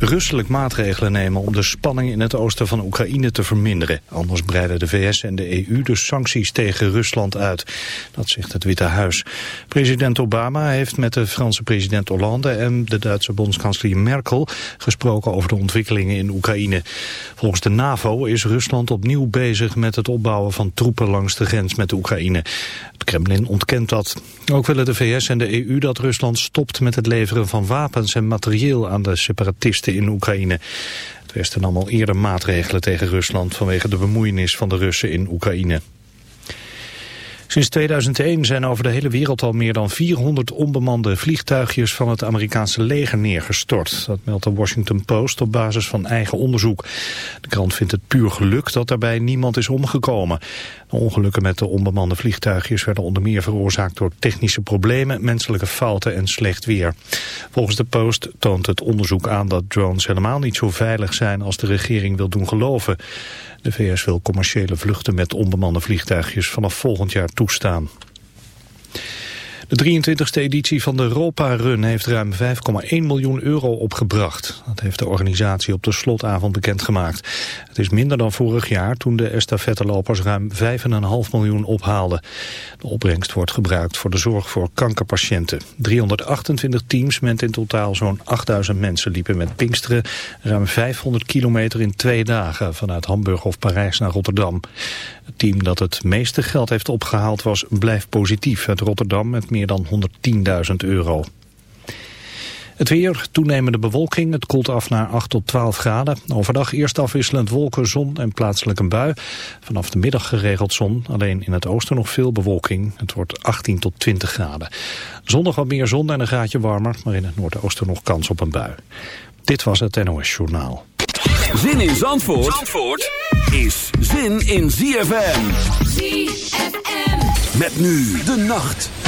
Rustelijk maatregelen nemen om de spanning in het oosten van Oekraïne te verminderen. Anders breiden de VS en de EU de sancties tegen Rusland uit. Dat zegt het Witte Huis. President Obama heeft met de Franse president Hollande en de Duitse bondskanselier Merkel gesproken over de ontwikkelingen in Oekraïne. Volgens de NAVO is Rusland opnieuw bezig met het opbouwen van troepen langs de grens met de Oekraïne. Het Kremlin ontkent dat. Ook willen de VS en de EU dat Rusland stopt met het leveren van wapens en materieel aan de separatisten in Oekraïne. Het Westen nam al eerder maatregelen tegen Rusland vanwege de bemoeienis van de Russen in Oekraïne. Sinds 2001 zijn over de hele wereld al meer dan 400 onbemande vliegtuigjes van het Amerikaanse leger neergestort. Dat meldt de Washington Post op basis van eigen onderzoek. De krant vindt het puur geluk dat daarbij niemand is omgekomen. Ongelukken met de onbemande vliegtuigjes werden onder meer veroorzaakt door technische problemen, menselijke fouten en slecht weer. Volgens de Post toont het onderzoek aan dat drones helemaal niet zo veilig zijn als de regering wil doen geloven. De VS wil commerciële vluchten met onbemande vliegtuigjes vanaf volgend jaar toestaan. De 23e editie van de Europa Run heeft ruim 5,1 miljoen euro opgebracht. Dat heeft de organisatie op de slotavond bekendgemaakt. Het is minder dan vorig jaar toen de estafettelopers ruim 5,5 miljoen ophaalden. De opbrengst wordt gebruikt voor de zorg voor kankerpatiënten. 328 teams met in totaal zo'n 8000 mensen liepen met Pinksteren ruim 500 kilometer in twee dagen vanuit Hamburg of Parijs naar Rotterdam. Het team dat het meeste geld heeft opgehaald was Blijf Positief uit Rotterdam met dan 110.000 euro. Het weer, toenemende bewolking, het koelt af naar 8 tot 12 graden. Overdag eerst afwisselend wolken, zon en plaatselijk een bui. Vanaf de middag geregeld zon, alleen in het oosten nog veel bewolking. Het wordt 18 tot 20 graden. Zondag wat meer zon en een graadje warmer, maar in het noordoosten nog kans op een bui. Dit was het NOS Journaal. Zin in Zandvoort, Zandvoort is zin in ZFM. ZFM. Met nu de nacht.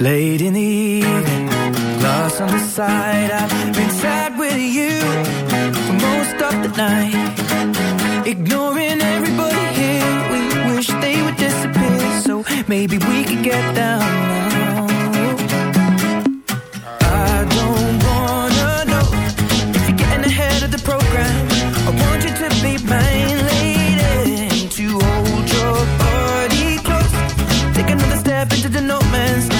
Late in the evening, lost on the side. I've been sad with you for most of the night. Ignoring everybody here, we wish they would disappear. So maybe we could get down now. I don't wanna know if you're getting ahead of the program. I want you to be mine, lady, to hold your body close. Take another step into the no man's.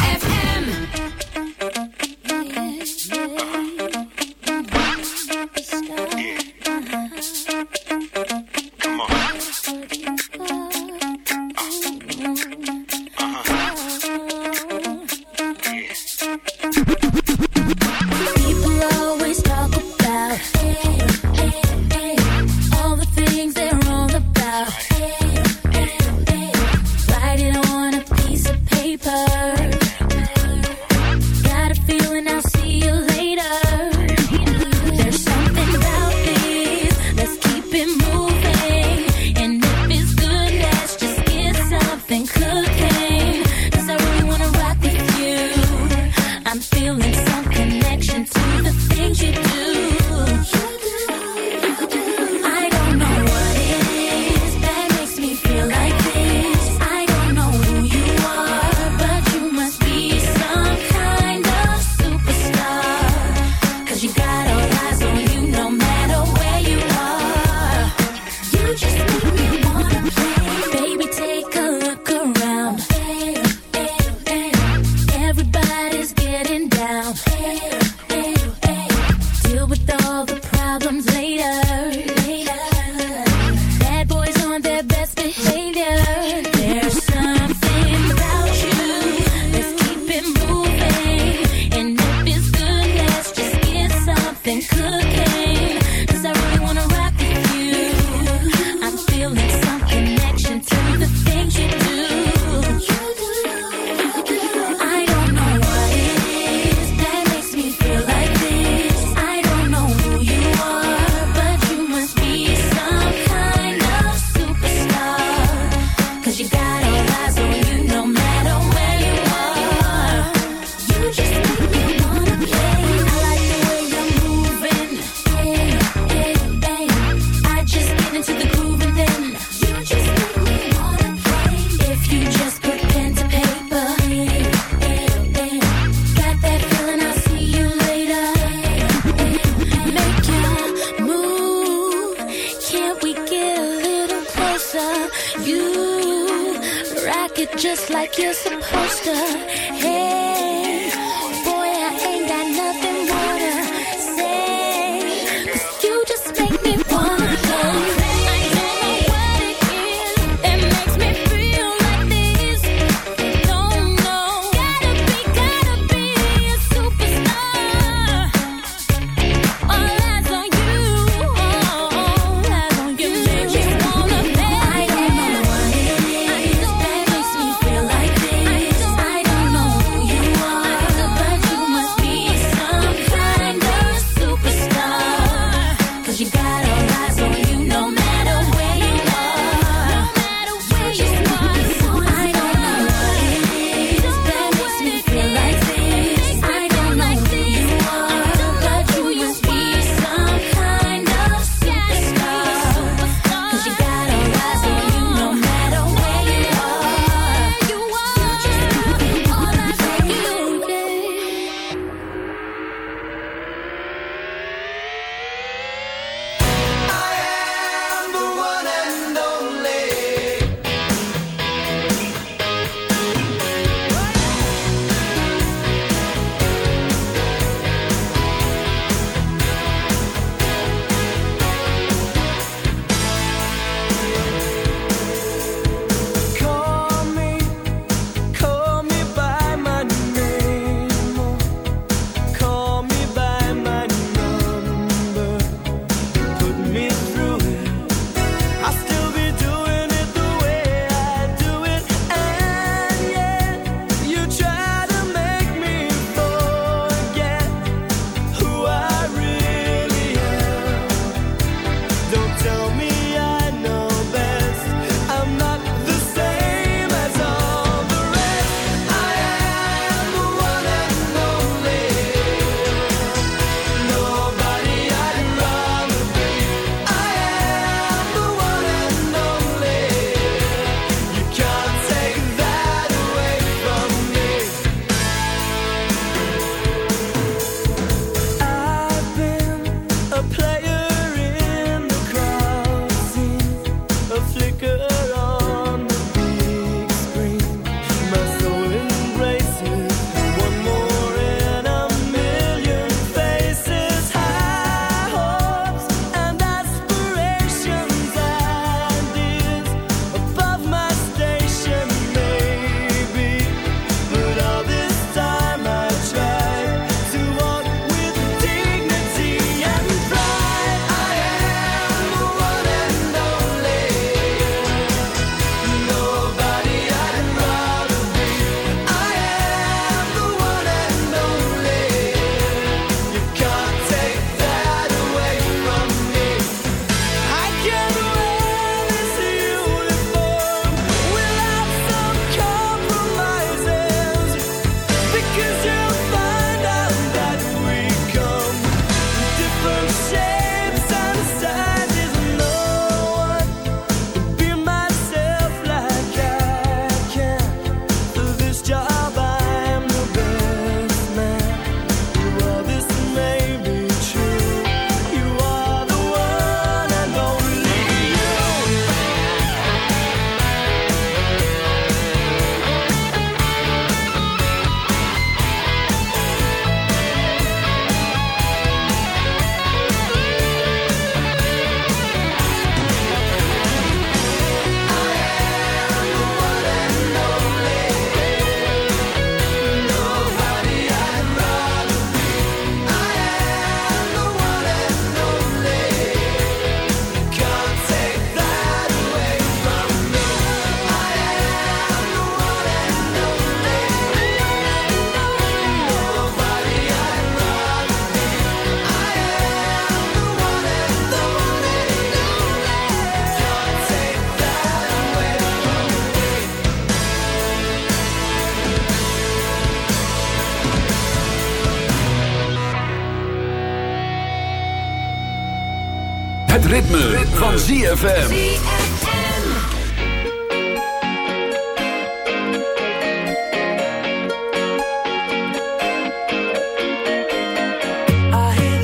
van ZFM.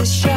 You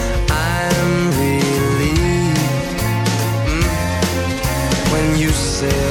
you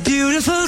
beautiful